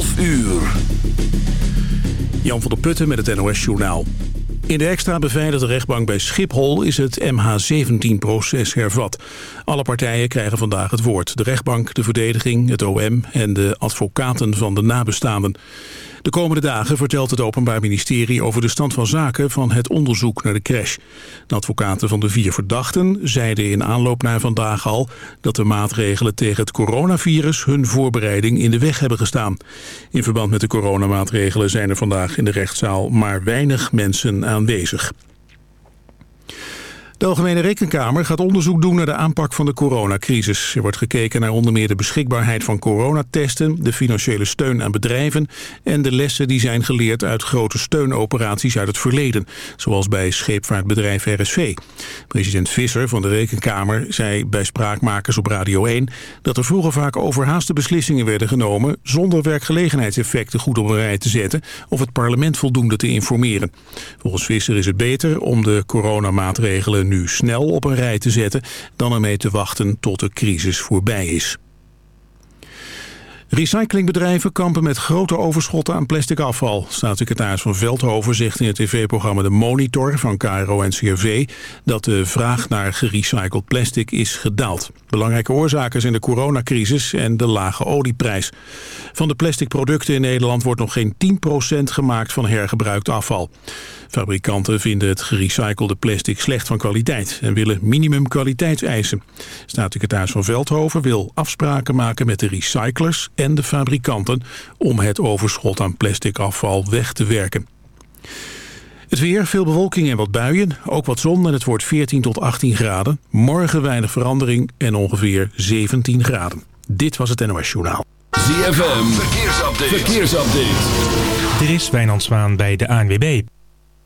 12 uur. Jan van der Putten met het NOS-journaal. In de extra beveiligde rechtbank bij Schiphol is het MH17-proces hervat. Alle partijen krijgen vandaag het woord. De rechtbank, de verdediging, het OM en de advocaten van de nabestaanden. De komende dagen vertelt het Openbaar Ministerie over de stand van zaken van het onderzoek naar de crash. De advocaten van de vier verdachten zeiden in aanloop naar vandaag al dat de maatregelen tegen het coronavirus hun voorbereiding in de weg hebben gestaan. In verband met de coronamaatregelen zijn er vandaag in de rechtszaal maar weinig mensen aanwezig. De Algemene Rekenkamer gaat onderzoek doen naar de aanpak van de coronacrisis. Er wordt gekeken naar onder meer de beschikbaarheid van coronatesten, de financiële steun aan bedrijven en de lessen die zijn geleerd uit grote steunoperaties uit het verleden, zoals bij scheepvaartbedrijf RSV. President Visser van de Rekenkamer zei bij Spraakmakers op Radio 1 dat er vroeger vaak overhaaste beslissingen werden genomen zonder werkgelegenheidseffecten goed op een rij te zetten of het parlement voldoende te informeren. Volgens Visser is het beter om de coronamaatregelen nu snel op een rij te zetten... dan ermee te wachten tot de crisis voorbij is. Recyclingbedrijven kampen met grote overschotten aan plastic afval. Staatssecretaris van Veldhoven zegt in het tv-programma De Monitor van KRO en CRV... dat de vraag naar gerecycled plastic is gedaald. Belangrijke oorzaken zijn de coronacrisis en de lage olieprijs. Van de plastic producten in Nederland wordt nog geen 10% gemaakt van hergebruikt afval. Fabrikanten vinden het gerecyclede plastic slecht van kwaliteit en willen minimum kwaliteitseisen. Staatssecretaris van Veldhoven wil afspraken maken met de recyclers en de fabrikanten om het overschot aan plastic afval weg te werken. Het weer, veel bewolking en wat buien. Ook wat zon en het wordt 14 tot 18 graden. Morgen weinig verandering en ongeveer 17 graden. Dit was het NOS Journaal. ZFM, verkeersupdate. verkeersupdate. Er is Wijnand Zwaan bij de ANWB.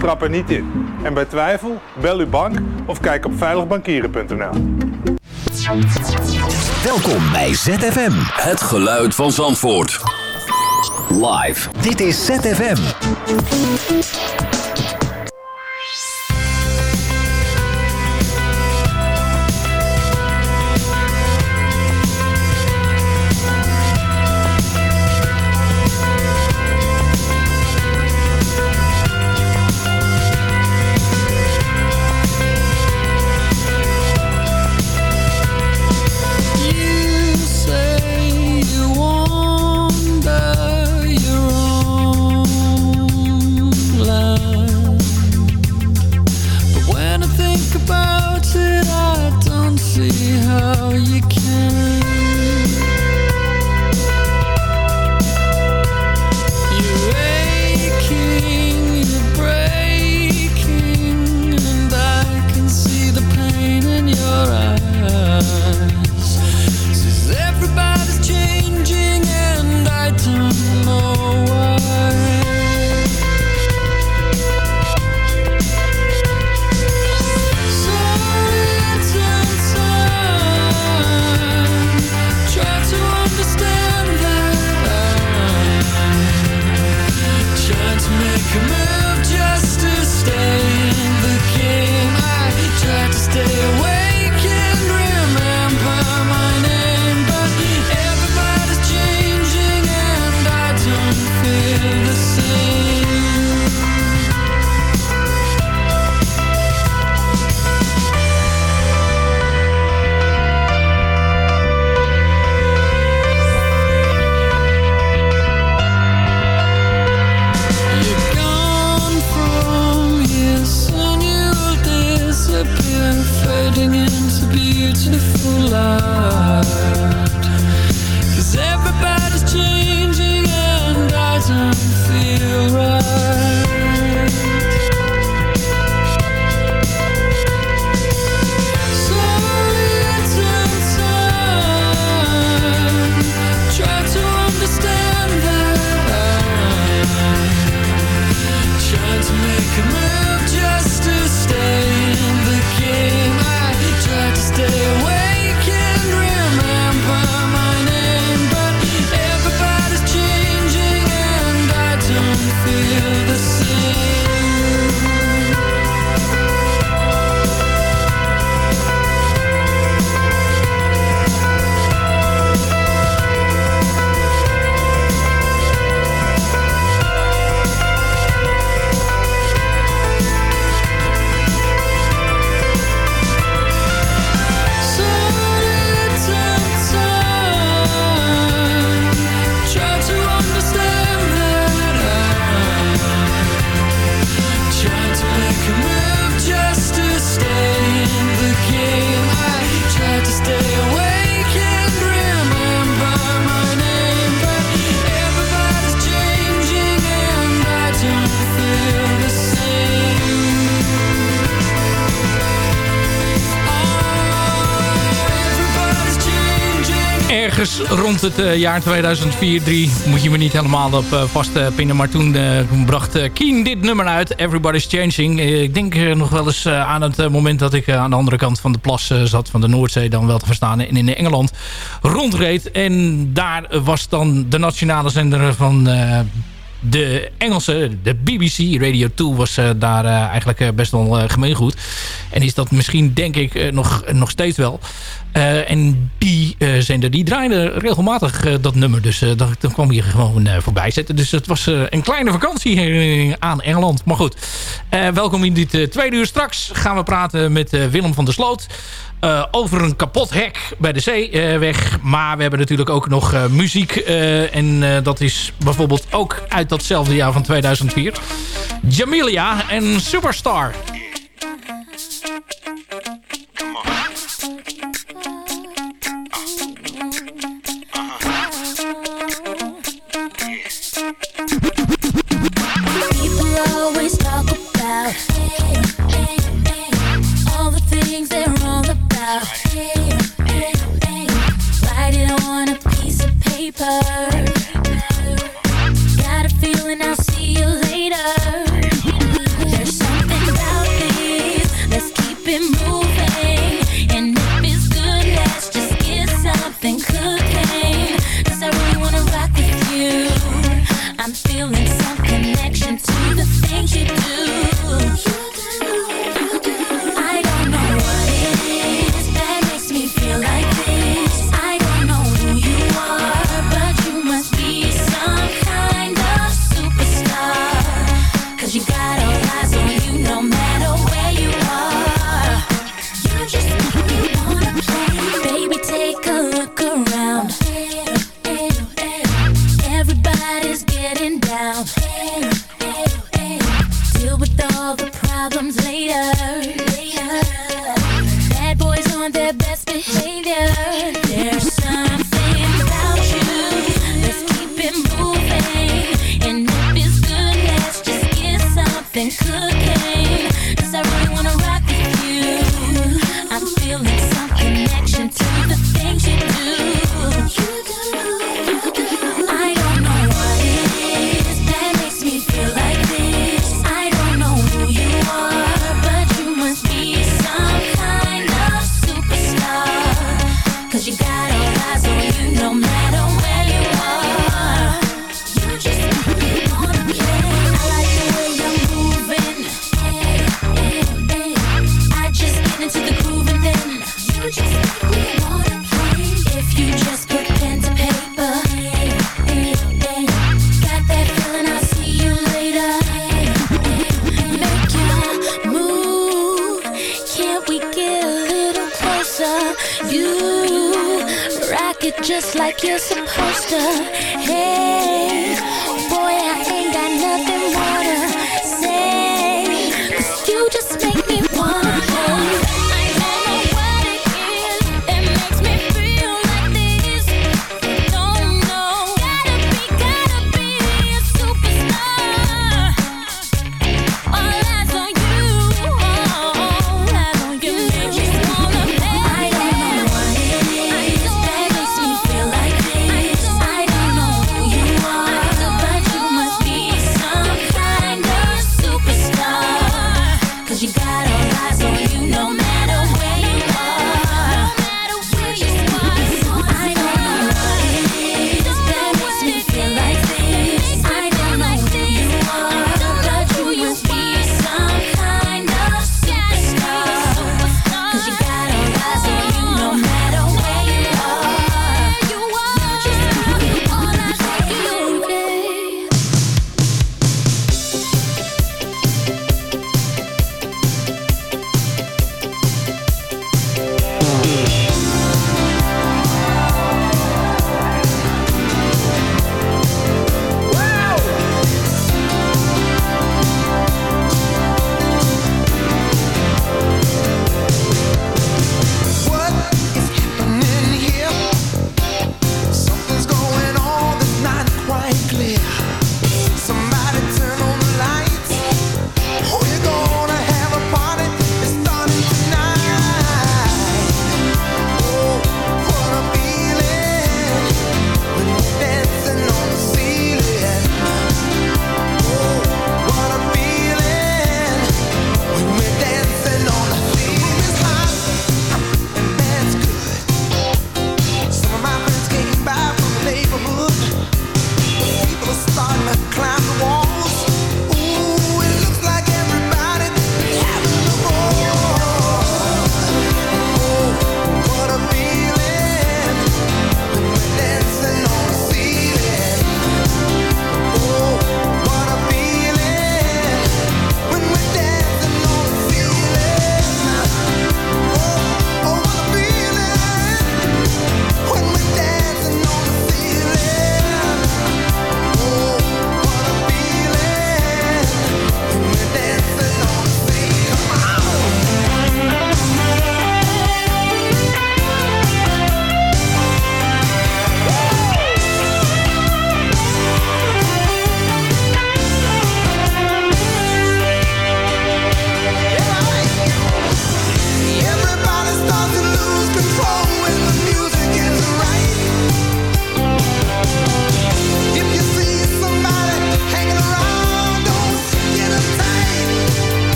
trap er niet in. En bij twijfel, bel uw bank of kijk op veiligbankieren.nl. Welkom bij ZFM. Het geluid van Zandvoort. Live. Dit is ZFM. Rond het uh, jaar 2004, 3 moet je me niet helemaal op uh, vastpinnen. maar toen bracht Keen dit nummer uit, Everybody's Changing. ik denk nog wel eens aan het moment dat ik aan de andere kant van de plas zat, van de Noordzee dan wel te verstaan, en in Engeland rondreed. En daar was dan de nationale zender van de Engelse, de BBC, Radio 2 was uh, daar uh, eigenlijk uh, best wel gemeengoed. En is dat misschien, denk ik, nog, nog steeds wel. en die zender, die draaide regelmatig dat nummer. Dus dat, dan kwam je gewoon voorbij zetten. Dus het was een kleine vakantie aan Engeland. Maar goed, welkom in dit tweede uur. Straks gaan we praten met Willem van der Sloot. Uh, over een kapot hek bij de zeeweg. Uh, maar we hebben natuurlijk ook nog uh, muziek. en dat is bijvoorbeeld ook uit datzelfde jaar van 2004. Jamilia en Superstar. eh, on a piece of paper. Got a feeling I'll see you later. There's something about this. Let's keep it moving. And if it's good, let's just get something cooking. Cause I really wanna rock with you. I'm feeling some connection to the things you do.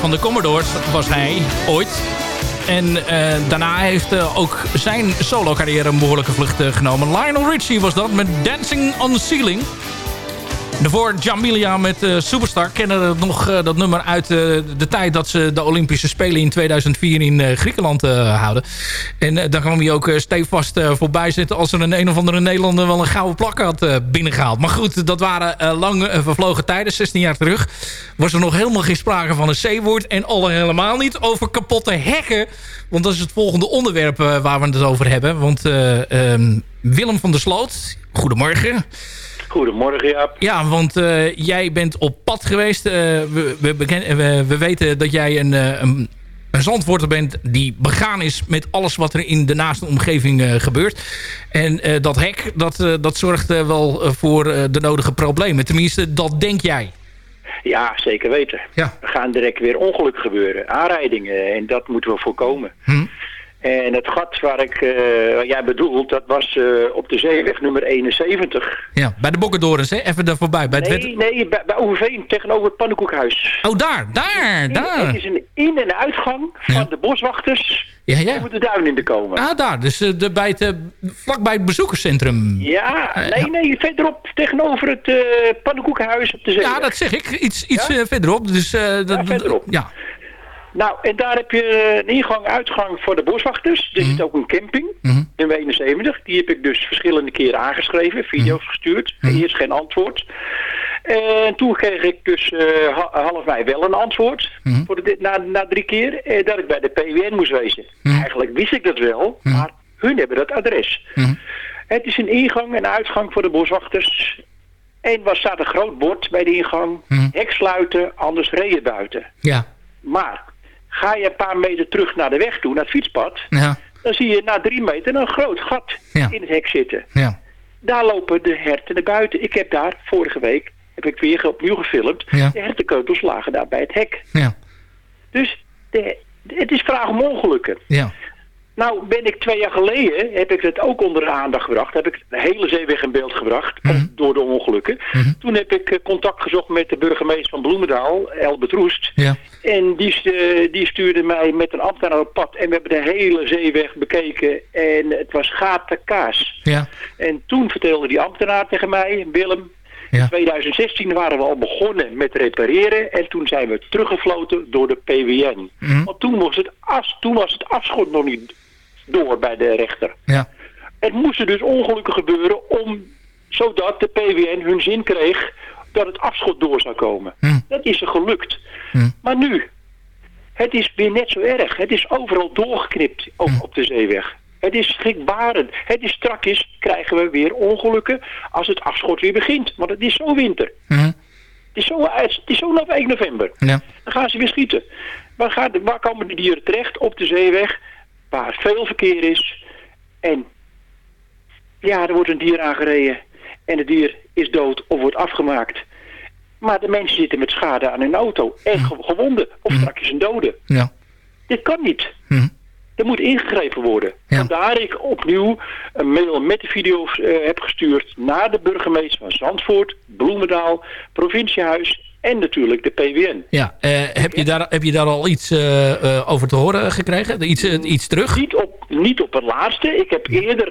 Van de Commodores was hij ooit. En eh, daarna heeft eh, ook zijn solo-carrière een behoorlijke vlucht eh, genomen. Lionel Richie was dat met Dancing on the Ceiling. Daarvoor Jamilia met eh, Superstar. Kennen het nog eh, dat nummer uit eh, de tijd dat ze de Olympische Spelen in 2004 in Griekenland houden. En daar kwam hij ook stevast voorbij zitten als er een een of andere Nederlander wel een gouden plak had eh, binnengehaald. Maar goed, dat waren lang vervlogen tijden, 16 jaar terug. Was er nog helemaal geen sprake van een C-woord en al helemaal niet over kapotte hekken. Want dat is het volgende onderwerp waar we het over hebben. Want eh, ehm, Willem van der Sloot, goedemorgen. Goedemorgen, Jaap. Ja, want eh, jij bent op pad geweest. Eh, we, we, beken- we, we weten dat jij een, eh, een, een bent die begaan is met alles wat er in de naaste omgeving eh, gebeurt. En eh, dat hek, dat, eh, dat zorgt eh, wel eh, voor eh, de nodige problemen. Tenminste, dat denk jij. Ja, zeker weten. Ja. Er gaan direct weer ongelukken gebeuren, aanrijdingen. En dat moeten we voorkomen. Hm. En het gat waar, ik, eh, jij bedoelt, dat was eh, op de zeeweg nummer 71. Ja, bij de Bokkendorens, hè? Even daar voorbij. Bij het Nee, wet- nee, bij, bij tegenover het pannenkoekhuis. Oh, daar, daar, Het daar. is een in- en uitgang van Ja. de boswachters. Ja, ja. moet de duin in te komen. Ah, daar. Dus eh, de, bij het, vlakbij het bezoekerscentrum. Ja, nee, nee, verderop tegenover het pannenkoekenhuis op de zeeweg. Ja, dat zeg ik. Iets, iets verderop. Dus, dat, verderop. Ja. Nou, en daar heb je eh, een ingang, uitgang voor de boswachters. Er zit ook een camping, Mhm. nummer 71. Die heb ik dus verschillende keren aangeschreven, video's gestuurd. Eerst geen antwoord. En toen kreeg ik dus eh, ha- half mei wel een antwoord. Voor de, na, na drie keer. eh, dat ik bij de PWN moest wezen. Eigenlijk wist ik dat wel, maar hun hebben dat adres. Het is een ingang en uitgang voor de boswachters. En was staat een groot bord bij de ingang. Hek sluiten, anders reën buiten. Ja. Maar ga je een paar meter terug naar de weg toe, naar het fietspad... Ja. dan zie je na drie meter een groot gat Ja. in het hek zitten. Ja. Daar lopen de herten naar buiten. Ik heb daar vorige week, heb ik weer opnieuw gefilmd... De hertenkeutels lagen daar bij het hek. Ja. Dus de, het is vraag om ongelukken. Nou ben ik twee jaar geleden, heb ik het ook onder de aandacht gebracht. Heb ik de hele zeeweg in beeld gebracht, Mhm. door de ongelukken. Toen heb ik eh, contact gezocht met de burgemeester van Bloemendaal, Elbert Roest. Ja. En die, die stuurde mij met een ambtenaar op pad. En we hebben de hele zeeweg bekeken. En het was gaten kaas. Ja. En toen vertelde die ambtenaar tegen mij, Willem... Ja. In 2016 waren we al begonnen met repareren. En toen zijn we teruggefloten door de PWN. Mhm. Want toen was, het as, toen was het afschot nog niet door bij de rechter. Ja. Het moesten dus ongelukken gebeuren om, zodat de PWN hun zin kreeg dat het afschot door zou komen. Hm. Dat is er gelukt. Hm. Maar nu, het is weer net zo erg. Het is overal doorgeknipt op, Hm. op de zeeweg. Het is schrikbarend. Het is strakjes, krijgen we weer ongelukken als het afschot weer begint. Want het is zo winter. Het is zo, het is zo op 1 november. Ja. Dan gaan ze weer schieten. Waar, gaat, waar komen de dieren terecht? Op de zeeweg, waar veel verkeer is. En ja, er wordt een dier aangereden. En het dier is dood of wordt afgemaakt. Maar de mensen zitten met schade aan hun auto. En ge- gewonden. Of straks een dode. Ja. Dit kan niet. Mhm. Er moet ingegrepen worden. Ja. Vandaar ik opnieuw een mail met de video's eh, heb gestuurd naar de burgemeester van Zandvoort, Bloemendaal, provinciehuis en natuurlijk de PWN. Ja, eh, heb, je daar, heb je daar al iets eh, eh, over te horen gekregen? Iets, eh, iets terug? Niet op, niet op het laatste. Ik heb eerder,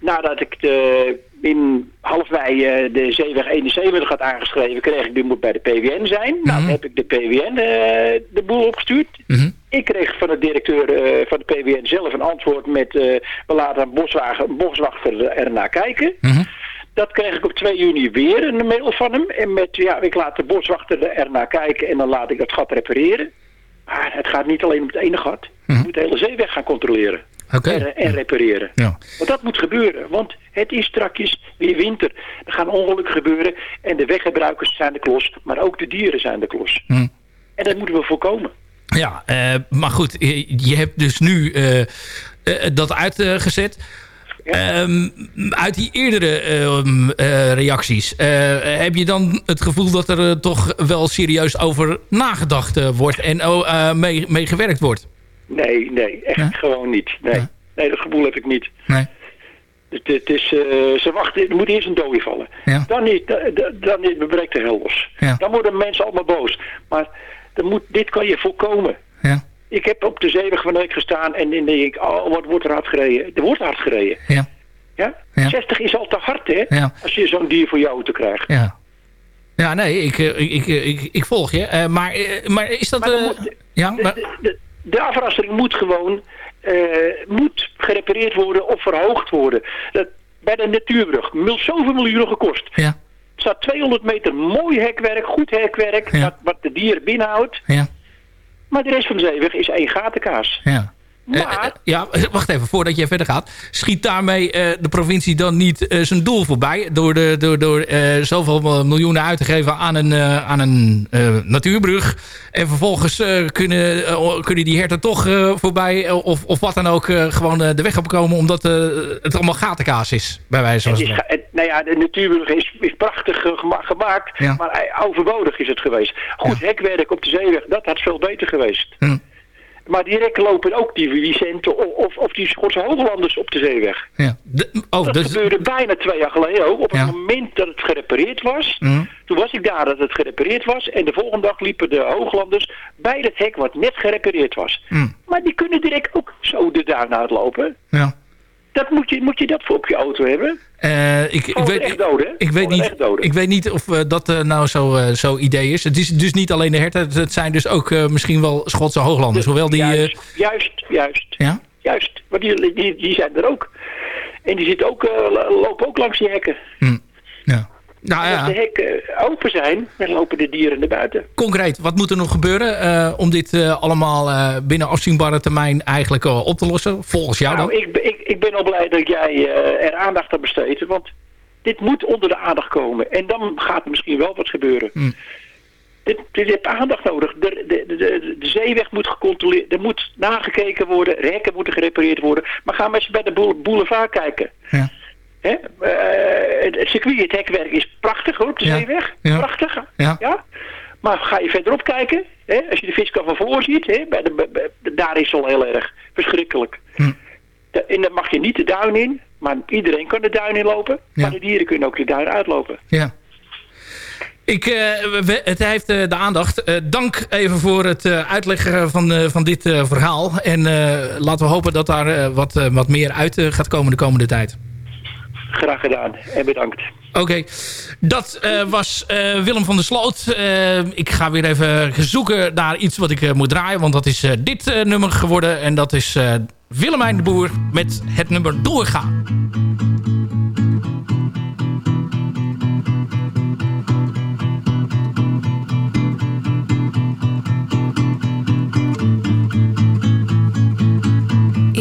nadat ik de, in half mei eh, de Zeeweg 71 had aangeschreven, kreeg ik, die moet bij de PWN zijn. Nou, dan heb ik de PWN de boel opgestuurd. Mhm. Ik kreeg van de directeur van de PWN zelf een antwoord met, we laten een boswachter ernaar kijken. Mhm. Dat kreeg ik op 2 juni weer een mail van hem. En met, ja, ik laat de boswachter ernaar kijken en dan laat ik dat gat repareren. Maar het gaat niet alleen om het ene gat. Je moet de hele zeeweg gaan controleren. Oké. En, en repareren. Ja. Want dat moet gebeuren. Want het is strakjes weer winter. Er gaan ongelukken gebeuren. En de weggebruikers zijn de klos. Maar ook de dieren zijn de klos. Hm. En dat moeten we voorkomen. Ja, eh, maar goed, je, hebt dus nu eh, eh, dat uitgezet. Ehm, uit die eerdere ehm, eh, reacties, eh, heb je dan het gevoel dat er eh, toch wel serieus over nagedacht wordt en oh, mee, mee gewerkt wordt? Nee, nee. Echt Ja? gewoon niet. Nee. Ja. nee, dat gevoel heb ik niet. Nee. Het, het is, ze wachten, er moet eerst een dode vallen. Dan niet, dan, dan niet, breekt de hel los. Dan worden mensen allemaal boos. Maar Dan moet, dit kan je voorkomen. Ik heb op de zeeweg van de week gestaan en dan denk ik, oh, wat wordt er hard gereden? Er wordt hard gereden. Ja. Ja? Ja. 60 is al te hard, hè? Ja. Als je zo'n dier voor je auto krijgt. Ja. Ja, nee, ik, eh, ik, ik, ik, ik volg je. Eh, maar, eh, maar is dat... Maar eh, moet- ja, De, maar, de, de, de afrassering moet gewoon eh, moet gerepareerd worden of verhoogd worden. Dat, bij de natuurbrug. Mil, zoveel miljoenen gekost. ja, Er staat 200 meter mooi hekwerk, goed hekwerk, Ja. wat, wat de dieren binnenhoudt. ja, Maar de rest van de zeeweg is één gatenkaas. ja. Eh, Maar- eh, ja, wacht even, voordat je verder gaat. Schiet daarmee eh, de provincie dan niet zijn doel voorbij... door, de, door, door zoveel miljoenen uit te geven aan een, aan een natuurbrug... en vervolgens kunnen, kunnen die herten toch voorbij... of, of wat dan ook gewoon de weg opkomen... omdat het allemaal gatenkaas is, bij wijze van spreken. het- nou ja, de natuurbrug is, is prachtig gema- gemaakt, Ja. maar overbodig is het geweest. Goed hekwerk op de zeeweg, dat had veel beter geweest. Hm. Maar direct lopen ook die Vicenten of, of, die Schotse Hooglanders op de zeeweg. Ja. De- oh, Dat dus, gebeurde bijna twee jaar geleden ook. Op Ja. het moment dat het gerepareerd was, Hm. toen was ik daar dat het gerepareerd was. En de volgende dag liepen de Hooglanders bij het hek wat net gerepareerd was. Hm. Maar die kunnen direct ook zo de duin uitlopen. ja. Dat moet, je, moet je dat voor op je auto hebben? Eh, ik, ik, weet, echt doden, hè? ik, weet niet, ik weet niet of eh, dat eh, nou zo, eh, zo idee is. Het is dus niet alleen de herten. Het, zijn dus ook misschien wel Schotse hooglanders. Hoewel die... Juist, juist, juist. ja? Juist, maar die, die, die zijn er ook. En die zitten ook, lopen ook langs die hekken. ja. Nou En Als de ja, hekken open zijn, dan lopen de dieren naar buiten. concreet. Wat moet er nog gebeuren eh, om dit eh, allemaal eh, binnen afzienbare termijn eigenlijk eh, op te lossen? Volgens jou Nou, dan? ik, ben- ik, ik ben al blij dat jij eh, er aandacht aan besteedt. Want dit moet onder de aandacht komen. En dan gaat er misschien wel wat gebeuren. Hm. Dit, dit heeft aandacht nodig. De, de, de, de, de zeeweg moet gecontroleerd, er moet nagekeken worden, rekken moeten gerepareerd worden. Maar ga maar eens bij de boule- boulevard kijken. Ja. Hè? Eh, het, circuit, het hekwerk is prachtig hoor, op de Ja. zeeweg. Ja. Prachtig. Ja. Maar ga je verderop kijken, hè? als je de viskan van voor ziet, hè? Bij de, bij- daar is het al heel erg verschrikkelijk. Hm. De- en dan mag je niet de duin in, maar iedereen kan de duin inlopen. Ja. Maar de dieren kunnen ook de duin uitlopen. Ja. Ik, eh, we- het heeft eh, de aandacht. Dank even voor het uitleggen van, van dit verhaal. En laten we hopen dat daar wat, wat meer uit gaat komen de komende tijd. Graag gedaan en bedankt. Oké, dat eh, was eh, Willem van der Sloot. Eh, ik ga weer even zoeken naar iets wat ik moet draaien. Want dat is dit nummer geworden. En dat is Willemijn de Boer met het nummer Doorgaan.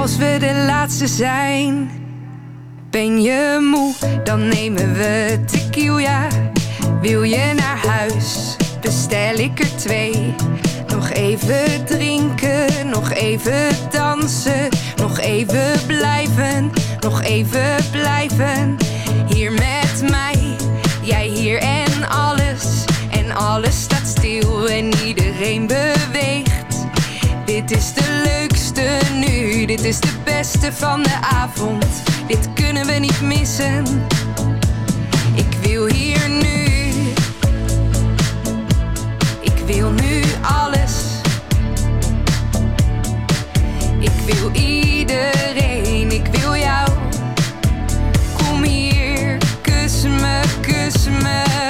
Als we de laatste zijn, ben je moe, dan nemen we tequila. Wil je naar huis, bestel ik er twee. Nog even drinken, nog even dansen, nog even blijven, nog even blijven. Hier met mij, jij hier en alles. En alles staat stil en iedereen beweegt. Dit is de leukste nu, dit is de beste van de avond. Dit kunnen we niet missen. Ik wil hier nu. Ik wil nu alles. Ik wil iedereen, ik wil jou. Kom hier, kus me, kus me,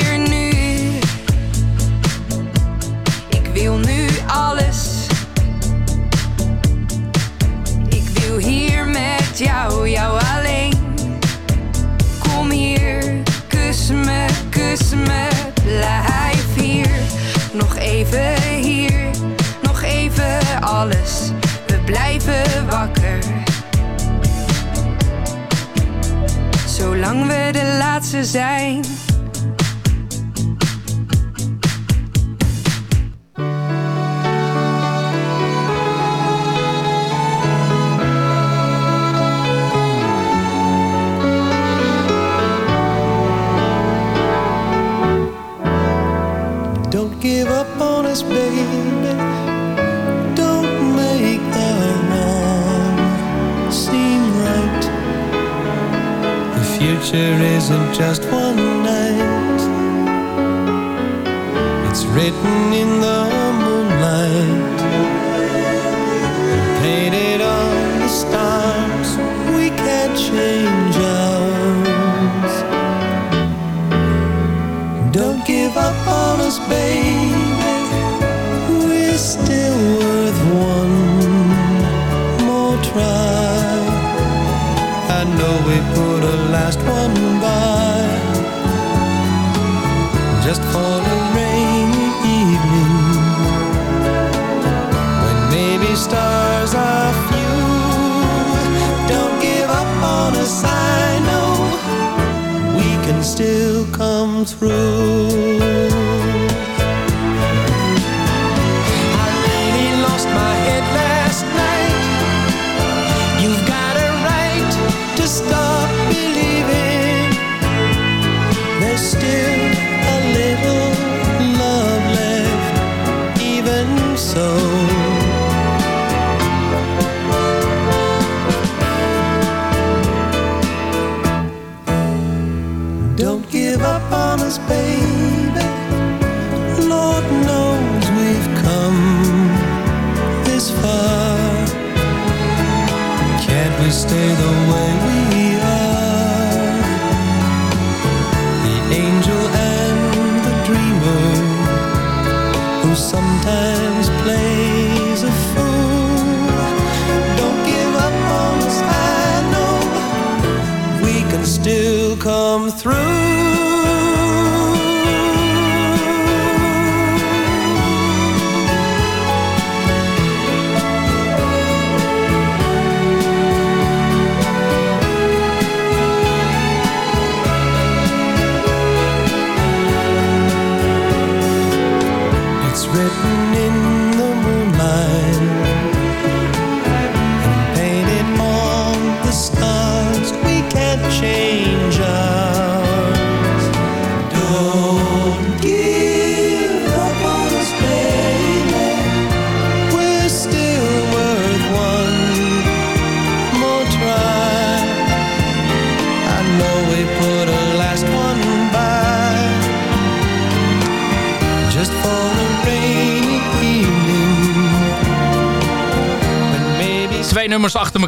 jou, jou alleen. Kom hier, kus me, kus me, blijf hier. Nog even hier, nog even alles. We blijven wakker. Zolang we de laatste zijn. Future isn't just one night, it's written in the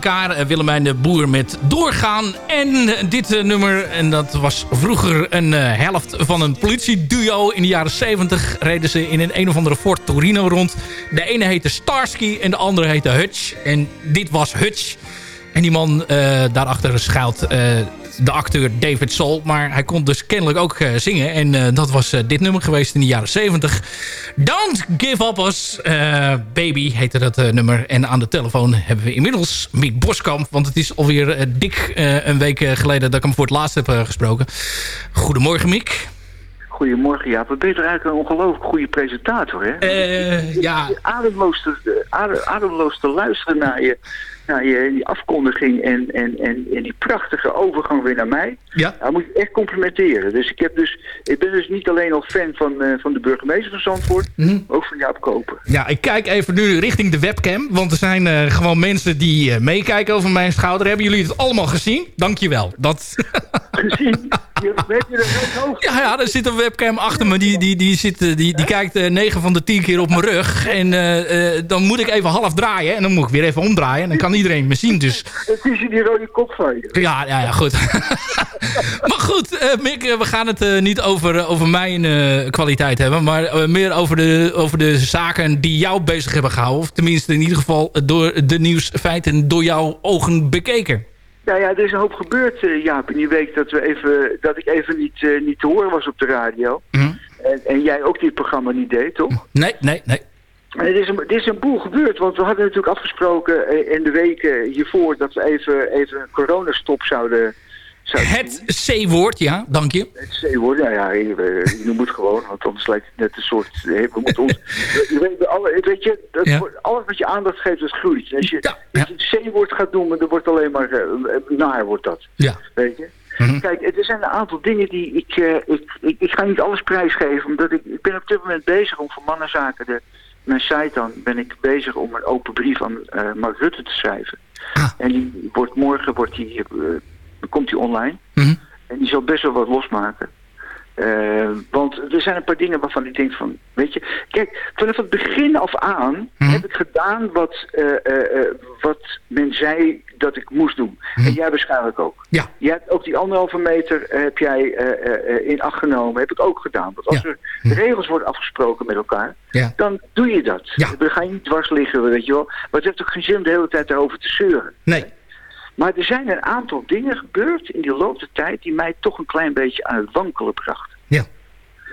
elkaar. Eh, Willemijn de Boer met Doorgaan. En eh, dit eh, nummer, en dat was vroeger een helft van een politieduo. In de jaren 70 reden ze in een een of andere Ford Torino rond. De ene heette Starsky en de andere heette Hutch. En dit was Hutch. En die man daarachter schuilt de acteur David Soul. Maar hij kon dus kennelijk ook eh, zingen. En eh, dat was eh, dit nummer geweest in de jaren 70. Don't Give Up Us, Baby heette dat nummer. En aan de telefoon hebben we inmiddels Mick Boskamp. Want het is alweer dik een week geleden dat ik hem voor het laatst heb gesproken. Goedemorgen Mick. Goedemorgen, Jaap. Wat ben je toch eigenlijk een ongelooflijk goede presentator, hè? Ja. Ademloos te, adem- ademloos te luisteren naar je, naar je die afkondiging en, en, en, en die prachtige overgang weer naar mij. Ja. Dat moet je echt complimenteren. Dus ik, heb dus, ik ben dus niet alleen al fan van, eh, van de burgemeester van Zandvoort, Mhm. ook van Jaap Koper. Ja, ik kijk even nu richting de webcam. Want er zijn eh, gewoon mensen die eh, meekijken over mijn schouder. Hebben jullie het allemaal gezien? Dankjewel. Dat... Gezien? Heb je er hoofd? Ja, ja, er zit een webcam achter me. Die, die, die, zit, die, die kijkt eh 9 van de 10 keer op mijn rug. En dan moet ik even half draaien. En dan moet ik weer even omdraaien. En dan kan iedereen me zien. Dus Het is in die rode kop van je. ja, ja, ja goed. maar goed, eh, Mick, eh, we gaan het eh, niet over, over mijn kwaliteit hebben. Maar meer over de, over de zaken die jou bezig hebben gehouden. Of tenminste in ieder geval door de nieuwsfeiten door jouw ogen bekeken. Nou ja, er is een hoop gebeurd, Jaap, in die week dat, we even, dat ik even niet, niet te horen was op de radio. Mhm. En, en jij ook dit programma niet deed, toch? Nee, nee, nee. En er is, een, is een boel gebeurd, want we hadden natuurlijk afgesproken eh, in de weken hiervoor dat we even, even een coronastop zouden... Het C-woord, ja, dank je. het C-woord, nou ja, je, je noemt het gewoon, want anders lijkt het net een soort... eh, We moeten ons... Je weet, alle, weet je, dat Ja. alles wat je aandacht geeft, dat groeit. Als je, Ja, als je het C-woord gaat noemen, dan wordt het alleen maar eh, naar, wordt dat. Ja. Weet je? Mhm. Kijk, er zijn een aantal dingen die ik, eh, ik, ik... Ik ga niet alles prijsgeven, omdat ik... Ik ben op dit moment bezig om voor mannenzaken... De, mijn site dan ben ik bezig om een open brief aan eh, Mark Rutte te schrijven. Ah. En die wordt morgen wordt die, eh, komt die online. Mhm. En die zal best wel wat losmaken. Eh, want er zijn een paar dingen waarvan ik denk van, weet je, kijk, vanaf het begin af aan Mhm. heb ik gedaan wat, eh, eh, wat men zei dat ik moest doen. En jij waarschijnlijk ook. Ja. Jij hebt ook die anderhalve meter heb jij in acht genomen, heb ik ook gedaan. Want als Ja. er regels worden afgesproken met elkaar, Ja. dan doe je dat. Ja. Dan ga je niet dwars liggen, weet je wel. Maar het heeft ook geen zin om de hele tijd daarover te zeuren. Nee. Maar er zijn een aantal dingen gebeurd in die loop der tijd die mij toch een klein beetje aan het wankelen brachten. Ja.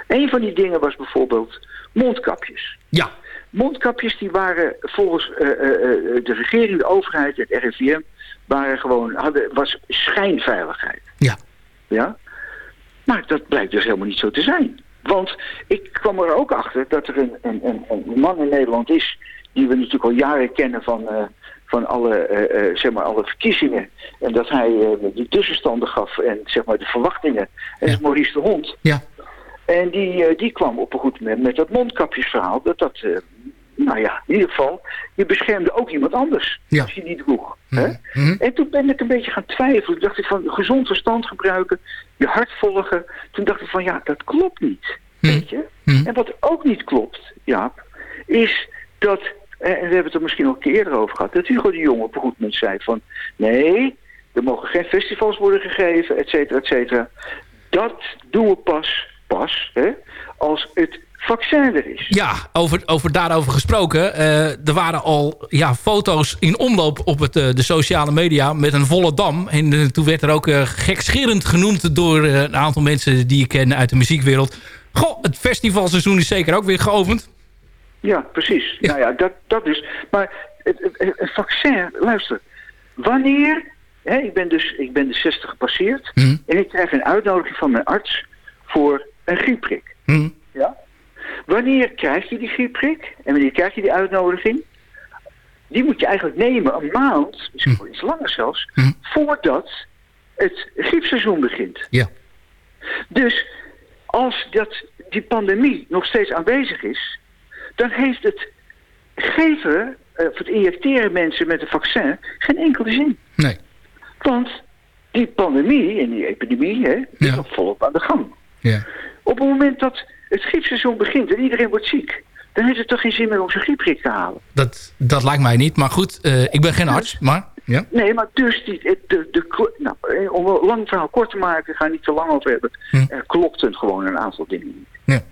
Een van die dingen was bijvoorbeeld mondkapjes. Ja. Mondkapjes die waren volgens eh, eh, eh, de regering, de overheid, het RIVM, waren gewoon, hadden, was schijnveiligheid. Ja. Ja? Maar dat blijkt dus helemaal niet zo te zijn. Want ik kwam er ook achter dat er een, een, een, een man in Nederland is... die we natuurlijk al jaren kennen van, eh, van alle, eh, eh, zeg maar alle verkiezingen. En dat hij de tussenstanden gaf en zeg maar, de verwachtingen. En dat is Maurice de Hond. Ja. En die, die kwam op een goed moment met dat mondkapjesverhaal. Dat dat, nou ja, in ieder geval, je beschermde ook iemand anders. Ja. Als je die droeg. Hè? Mhm. En toen ben ik een beetje gaan twijfelen. Toen dacht ik van gezond verstand gebruiken, je hart volgen. Toen dacht ik van ja, dat klopt niet. Mhm. Weet je? Mhm. En wat ook niet klopt, Jaap, is dat, en we hebben het er misschien al een keer eerder over gehad, dat Hugo de Jonge op een goed moment zei van nee, er mogen geen festivals worden gegeven, et cetera, et cetera. Dat doen we pas, pas, hè, als het vaccin er is. Ja, over, over daarover gesproken. eh, er waren al ja, foto's in omloop op het, eh, de sociale media met een volle dam. En eh, toen werd er ook gekscherend genoemd door een aantal mensen die ik ken uit de muziekwereld. Goh, het festivalseizoen is zeker ook weer geopend. Ja, precies. Nou ja, dat, dat is. Maar het, het, het- het vaccin, luister. Wanneer, hè, ik, ben dus, ik ben de 60 gepasseerd Mhm. en ik krijg een uitnodiging van mijn arts voor een griepprik. Hm. Ja? Wanneer krijg je die griepprik en wanneer krijg je die uitnodiging? Die moet je eigenlijk nemen een maand, misschien wel iets langer zelfs, Mhm. voordat het griepseizoen begint. Ja. Dus als dat, die pandemie nog steeds aanwezig is, dan heeft het geven, eh, of het injecteren mensen met een vaccin geen enkele zin. Nee. Want die pandemie en die epidemie hè, is Ja. nog volop aan de gang. Ja. Op het moment dat het griepseizoen begint en iedereen wordt ziek, dan heeft het toch geen zin meer om zijn griepprik te halen. Dat, dat lijkt mij niet. Maar goed, eh, ik ben geen arts. Maar, ja. Nee, maar dus die, de, de, de, nou, eh, om een lang verhaal kort te maken, ga niet te lang over hebben. Er klopten gewoon een aantal dingen niet. Ja.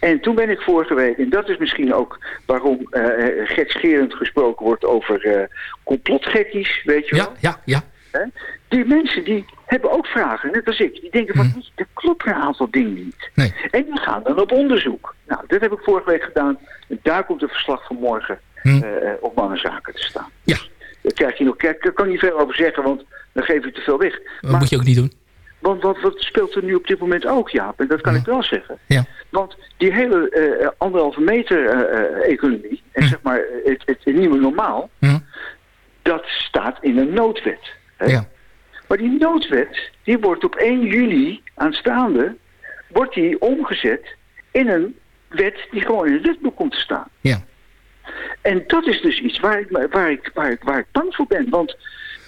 En toen ben ik vorige week, en dat is misschien ook waarom eh gekscherend gesproken wordt over eh complotgekkies, weet je wel. Ja, ja. Hè? Die mensen die hebben ook vragen, net als ik. Die denken van, Mhm. er kloppen een aantal dingen niet. Nee. En die gaan dan op onderzoek. Nou, dat heb ik vorige week gedaan. En daar komt het verslag van morgen Hm. eh, op mannenzaken te staan. Ja. Daar krijg je nog, daar kan niet veel over zeggen, want dan geef je te veel weg. Dat moet je ook niet doen. Want wat, wat speelt er nu op dit moment ook, Jaap? En dat kan ik wel zeggen. Ja. Want die hele eh, anderhalve meter economie, en zeg maar het, het, het nieuwe normaal, Hm. dat staat in een noodwet. Hè? Ja. Maar die noodwet, die wordt op 1 juli aanstaande, wordt die omgezet in een wet die gewoon in het wetboek komt te staan. Ja. En dat is dus iets waar ik, waar ik, waar ik, waar ik bang voor ben. Want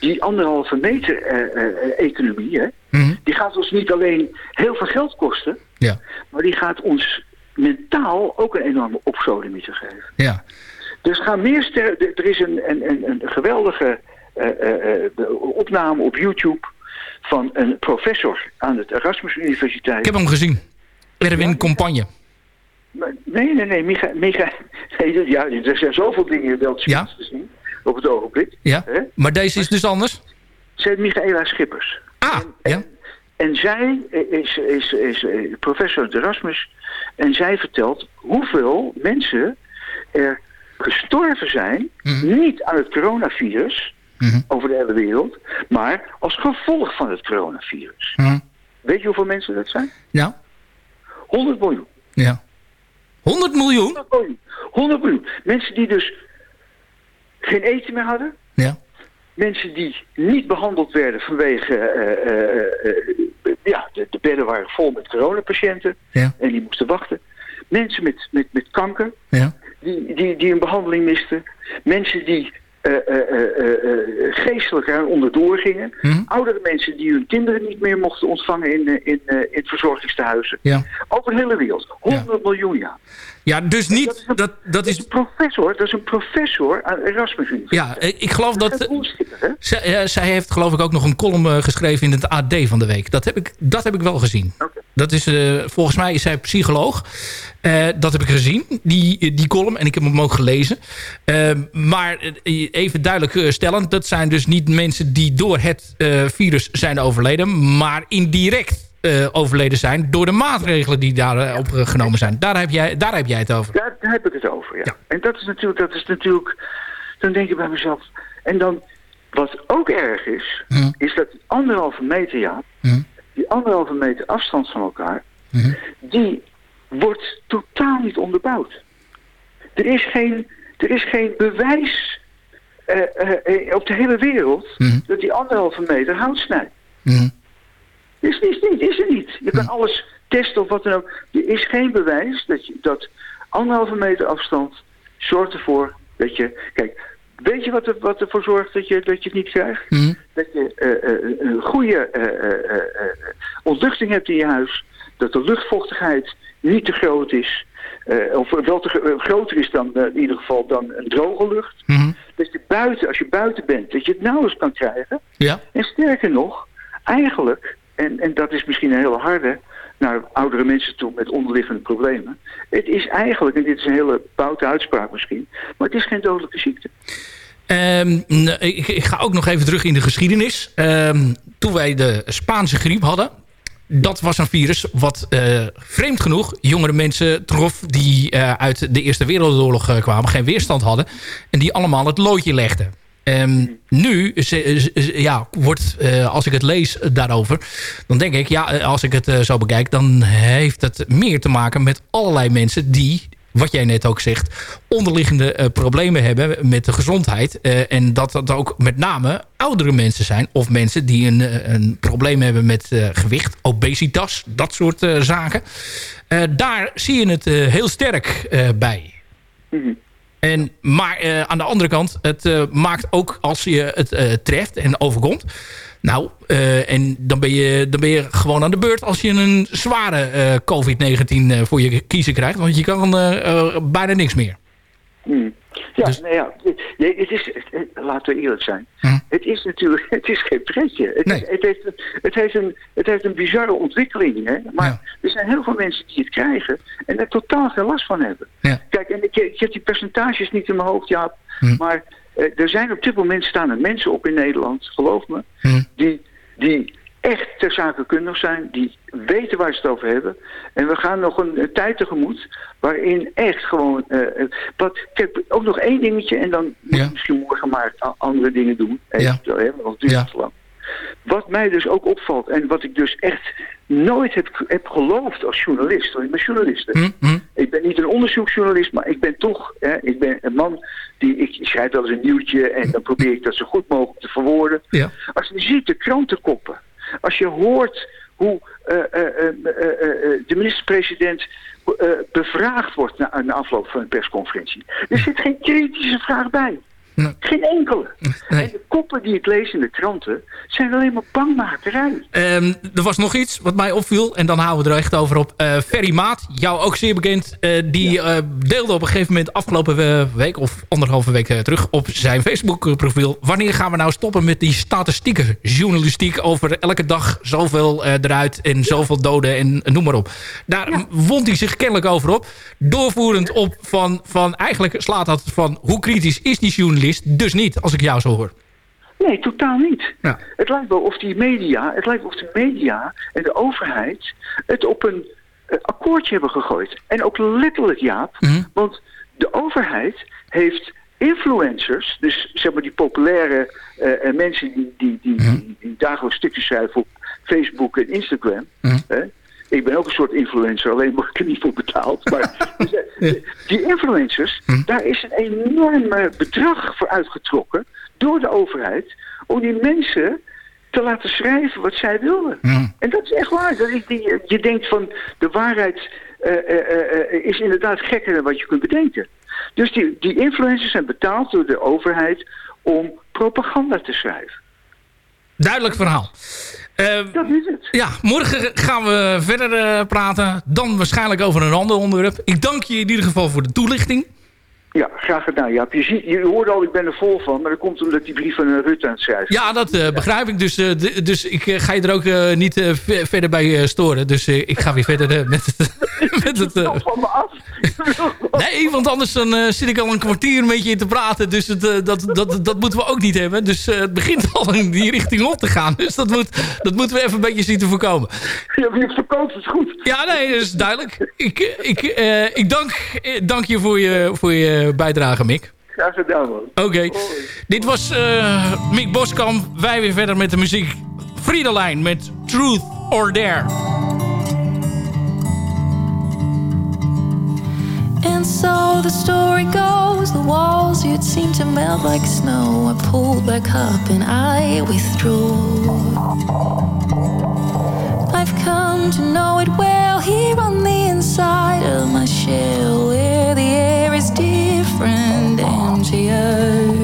die anderhalve meter eh, eh, economie, hè, Mhm. die gaat ons niet alleen heel veel geld kosten, Ja. maar die gaat ons mentaal ook een enorme opsodemieter geven. Ja. Dus ga meer ster er is een, een, een, een geweldige de opname op YouTube van een professor aan het Erasmus Universiteit. Ik heb hem gezien. Erwin Compagne. Maar- Nee, nee, nee, Micha, Micha, nee, ja, er zijn zoveel dingen wel te Ja. te zien op het ogenblik. Ja. Hè? Maar deze is dus anders? Zij Michaela Schippers. Ah, ja. En zij is, is, is, eh, professor Erasmus en zij vertelt hoeveel mensen er gestorven zijn, Mhm. niet aan het coronavirus over de hele wereld, maar als gevolg van het coronavirus. Mhm. Weet je hoeveel mensen dat zijn? Ja. 100 miljoen. Ja. 100 miljoen? 100 miljoen. 100 miljoen. Mensen die dus geen eten meer hadden. Ja. Mensen die niet behandeld werden vanwege... eh, eh, eh, ja, de, de bedden waren vol met coronapatiënten. Ja. En die moesten wachten. Mensen met, met, met kanker. Ja. Die, die, die een behandeling misten. Mensen die eh, eh, eh, eh, geestelijk er onderdoor gingen. Mhm. Oudere mensen die hun kinderen niet meer mochten ontvangen in, in, in verzorgingstehuizen. Ja. Over de hele wereld. 100 miljoen, ja. Ja, dus niet... Dat, dat is... een professor, dat is een professor aan Erasmus. Ja, ik geloof dat... Dat is? Zij, zij heeft geloof ik ook nog een column geschreven in het AD van de week. Dat heb ik, dat heb ik wel gezien. Dat is, eh, volgens mij is zij psycholoog. Eh, dat heb ik gezien, die, die column. En ik heb hem ook gelezen. Eh, maar even duidelijk stellen. Dat zijn dus niet mensen die door het virus zijn overleden. Maar indirect overleden zijn door de maatregelen die daarop op genomen zijn. Daar heb, jij, daar heb jij het over. Daar, daar heb ik het over, ja. En dat is natuurlijk, dat is natuurlijk, dan denk ik bij mezelf. En dan, wat ook erg is, Hm. is dat anderhalve meter, ja, die anderhalve meter afstand van elkaar, Hm. die wordt totaal niet onderbouwd. Er is geen, er is geen bewijs eh, eh, eh, op de hele wereld dat die anderhalve meter hout snijdt. Is, is niet, is er niet. Je kan alles testen of wat dan ook. Er is geen bewijs dat, je, dat anderhalve meter afstand zorgt ervoor dat je... Kijk, weet je wat, er, wat ervoor zorgt dat je, dat je het niet krijgt? Dat je eh, eh, een goede eh, ontluchting hebt in je huis. Dat de luchtvochtigheid niet te groot is. of wel te, gro- groter is dan in ieder geval dan een droge lucht. Dat je buiten, als je buiten bent, dat je het nauwelijks kan krijgen. Ja. En sterker nog, eigenlijk, en, en dat is misschien een hele harde naar oudere mensen toe met onderliggende problemen. Het is eigenlijk, en dit is een hele boute uitspraak misschien, maar het is geen dodelijke ziekte. Ehm, ik, ga ook nog even terug in de geschiedenis. Ehm, toen wij de Spaanse griep hadden... dat was een virus wat eh, vreemd genoeg jongere mensen trof... die eh, uit de Eerste Wereldoorlog eh, kwamen, geen weerstand hadden... en die allemaal het loodje legden. Ehm, nu ja, wordt, als ik het lees daarover... dan denk ik, ja, als ik het zo bekijk... dan heeft het meer te maken met allerlei mensen die wat jij net ook zegt, onderliggende eh, problemen hebben met de gezondheid. Eh, en dat dat ook met name oudere mensen zijn. Of mensen die een, eh, een probleem hebben met gewicht, obesitas, dat soort zaken. Daar zie je het heel sterk bij. En, maar aan de andere kant, het maakt ook als je het treft en overkomt... Nou, eh, en dan ben, je, dan ben je gewoon aan de beurt als je een zware eh, COVID-19 eh, voor je kiezen krijgt. Want je kan bijna niks meer. Hmm. Ja, Dus- nou ja, het is, het- laten we eerlijk zijn. Het is natuurlijk, het is geen pretje. Het, is- het, heeft, een, het, heeft, een, het heeft een bizarre ontwikkeling. Hè? Maar er zijn heel veel mensen die het krijgen en er totaal geen last van hebben. Kijk, en ik, ik heb die percentages niet in mijn hoofd, Jaap. Maar eh, er zijn op dit moment staan er mensen op in Nederland, geloof me, die, die echt ter zake kundig zijn, die weten waar ze het over hebben. En we gaan nog een, een tijd tegemoet waarin echt gewoon... eh, eh, wat, kijk, ook nog één dingetje en dan moet je misschien morgen maar andere dingen doen. Hè, want het duurt Ja. te lang. Wat mij dus ook opvalt en wat ik dus echt nooit heb, heb geloofd als journalist. Want ik ben journalist. Ik ben niet een onderzoeksjournalist, maar ik ben toch hè, ik ben een man die... Ik schrijf wel eens een nieuwtje en dan probeer ik dat zo goed mogelijk te verwoorden. Ja. Als je ziet de krantenkoppen, als je hoort hoe eh, eh, eh, de minister-president bevraagd wordt na, na afloop van een persconferentie. Er zit geen kritische vraag bij. Geen enkele. En de koppen die ik lees in de kranten zijn alleen maar bangmakerij. Ehm, er was nog iets wat mij opviel. En dan houden we er echt over op. Eh Ferry Maat, jou ook zeer bekend. eh, die eh, deelde op een gegeven moment afgelopen week... of anderhalve week terug op zijn Facebook profiel... wanneer gaan we nou stoppen met die statistieke journalistiek... over elke dag zoveel eruit en zoveel doden en noem maar op. Daar wond hij zich kennelijk over op. Doorvoerend op van, van... eigenlijk slaat dat van hoe kritisch is die journalist... dus niet, als ik jou zo hoor. Nee, totaal niet. Ja. Het lijkt wel of die media, het lijkt wel of de media en de overheid het op een akkoordje hebben gegooid. En ook letterlijk, Jaap. Want de overheid heeft influencers, dus zeg maar die populaire eh, eh, mensen die, die, die, die, die dagelijks stukjes schrijven op Facebook en Instagram. hè. Ik ben ook een soort influencer, alleen word ik er niet voor betaald. Maar dus, eh, die influencers, daar is een enorm eh, bedrag voor uitgetrokken door de overheid om die mensen te laten schrijven wat zij wilden. En dat is echt waar. Dat is die, je denkt van de waarheid eh, eh, eh, eh, is inderdaad gekker dan wat je kunt bedenken. Dus die, die influencers zijn betaald door de overheid om propaganda te schrijven. Duidelijk verhaal. Dat is het. Ja, morgen gaan we verder eh, praten. Dan waarschijnlijk over een ander onderwerp. Ik dank je in ieder geval voor de toelichting. Ja, graag gedaan, Jaap. Je, ziet, je hoort al, ik ben er vol van, maar dat komt omdat die brief van Rutte aan het schrijven. Ja, dat eh, begrijp ik. Dus, eh, dus ik eh, ga je er ook niet ve- verder bij storen. Dus ik ga weer verder met het... met het van me af. Nee, want anders dan, zit ik al een kwartier met je in te praten. Dus het, dat, dat, dat moeten we ook niet hebben. Dus het begint al in die richting op te gaan. Dus dat, moet, dat moeten we even een beetje zien te voorkomen. Ja, je verkoopt het goed. Ja, nee, dat is duidelijk. Ik, ik, ik dank, dank je voor je, voor je bijdrage, Mick. Graag gedaan, man. Oké. Dit was eh, Mick Boskamp. Wij weer verder met de muziek. Friedelijn met Truth or Dare. And so the story goes, the walls you'd seem to melt like snow. I pulled back up and I withdrew. I've come to know it well here on the inside of my shell, where the air đời.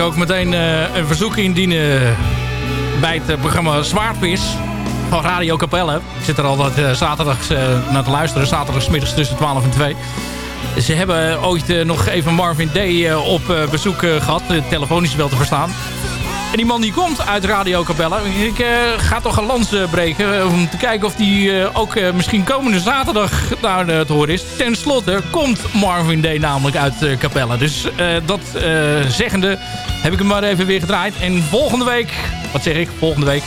Gelijk ook meteen eh, een verzoek indienen bij het eh, programma Zwaardvis van Radio Capelle. Ik zit er altijd uh, zaterdags eh, naar te luisteren. Zaterdagmiddags tussen 12 en 2. Ze hebben ooit eh, nog even Marvin Day eh, op eh, bezoek eh, gehad. eh, telefonisch wel te verstaan. En die man die komt uit Radio Capelle. Ik eh, ga toch een lans eh, breken. eh, om te kijken of die ook misschien komende zaterdag daar te horen is. Ten slotte komt Marvin Day namelijk uit Capelle. Dus dat zeggende heb ik hem maar even weer gedraaid. En volgende week, wat zeg ik, volgende week...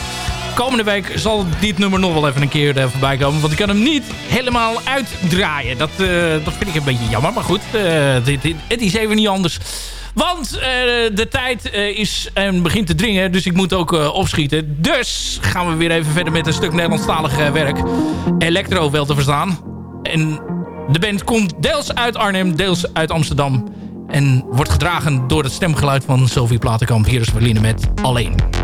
Komende week zal dit nummer nog wel even een keer voorbij komen. Want ik kan hem niet helemaal uitdraaien. Dat, dat vind ik een beetje jammer. Maar goed, dit, dit- het is even niet anders. Want eh, de tijd eh, is en begint te dringen. Dus ik moet ook eh, opschieten. Dus gaan we weer even verder met een stuk Nederlandstalig werk. Electro wel te verstaan. En de band komt deels uit Arnhem, deels uit Amsterdam. En wordt gedragen door het stemgeluid van Sophie Platenkamp. Hier is Verline met Alleen.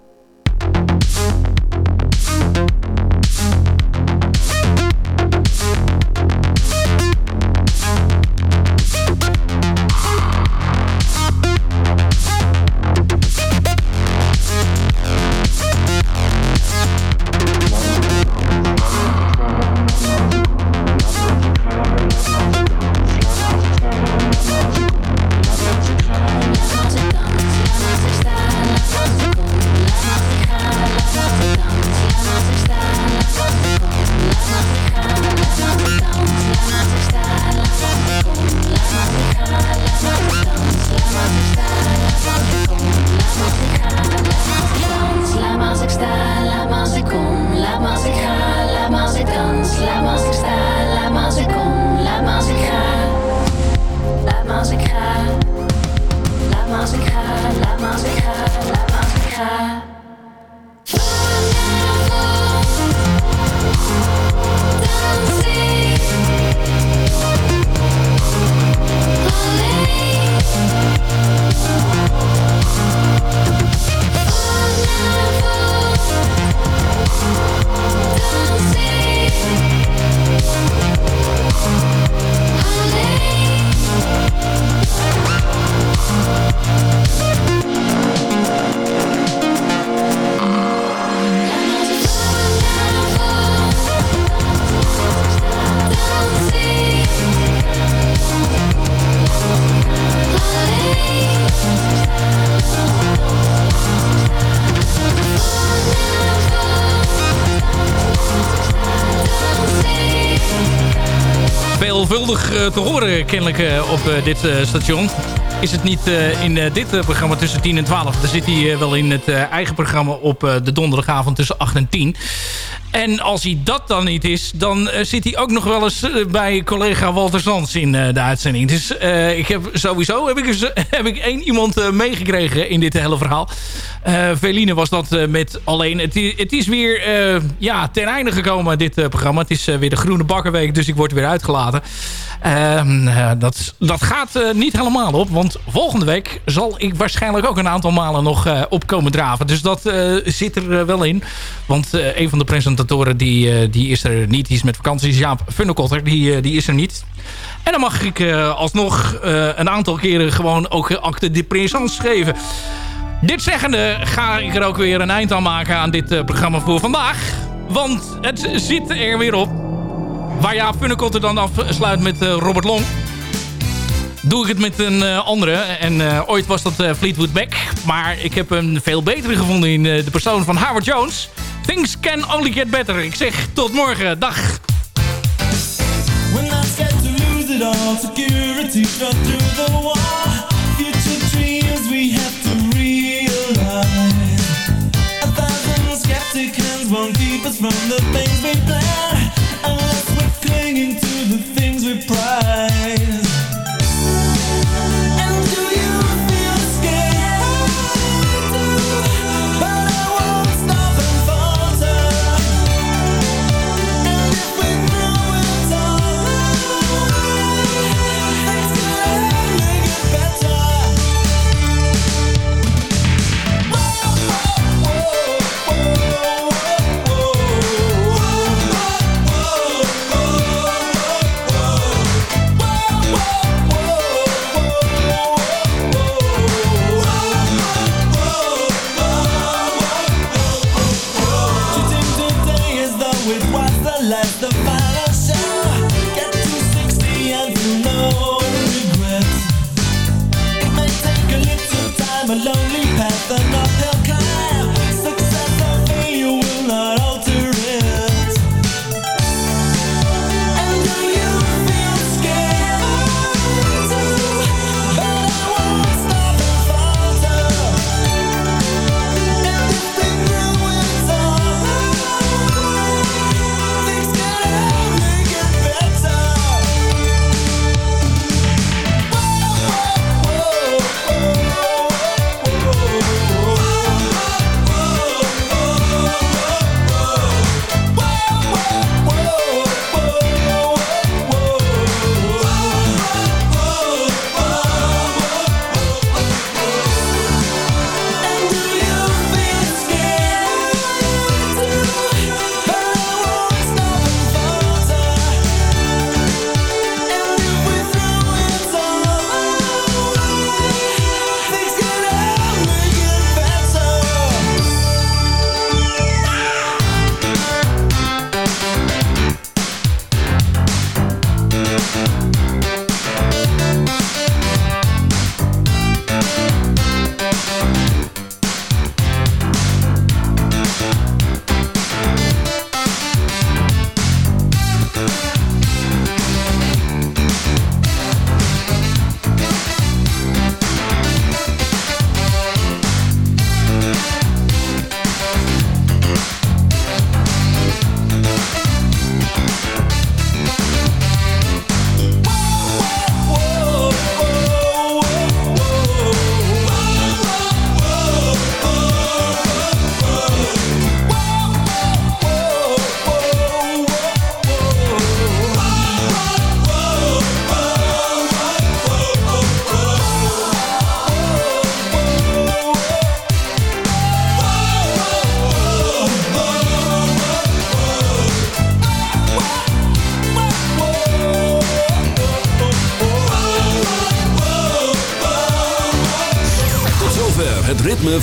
Eh, te horen kennelijk eh, op eh, dit station. Is het niet in dit programma tussen 10 en 12. Dan zit hij wel in het eigen programma op de donderdagavond tussen 8 en 10. En als hij dat dan niet is, dan zit hij ook nog wel eens bij collega Walter Sands in de uitzending. Dus ik heb sowieso heb ik, heb één iemand meegekregen in dit hele verhaal. Eh Veline was dat eh, met alleen. Het, het is weer eh, ja, ten einde gekomen, dit programma. Het is weer de Groene Bakkerweek, dus ik word weer uitgelaten. Ehm, eh, dat, dat gaat niet helemaal op, want volgende week zal ik waarschijnlijk ook een aantal malen nog eh, opkomen draven. Dus dat zit er wel in. Want een van de presentatoren die, die is er niet. Die is met vakantie. is Jaap Funnekotter, die, die is er niet. En dan mag ik alsnog een aantal keren gewoon ook acte de présence geven. Dit zeggende ga ik er ook weer een eind aan maken aan dit eh, programma voor vandaag. Want het zit er weer op. Waar Jaap Funnekotter dan afsluit met eh, Robert Long doe ik het met een eh, andere. En ooit was dat Fleetwood Mac. Maar ik heb een veel betere gevonden in de persoon van Howard Jones. Things can only get better. Ik zeg tot morgen. Dag. Not keep us from the things we plan. Unless we're clinging to the things we prize.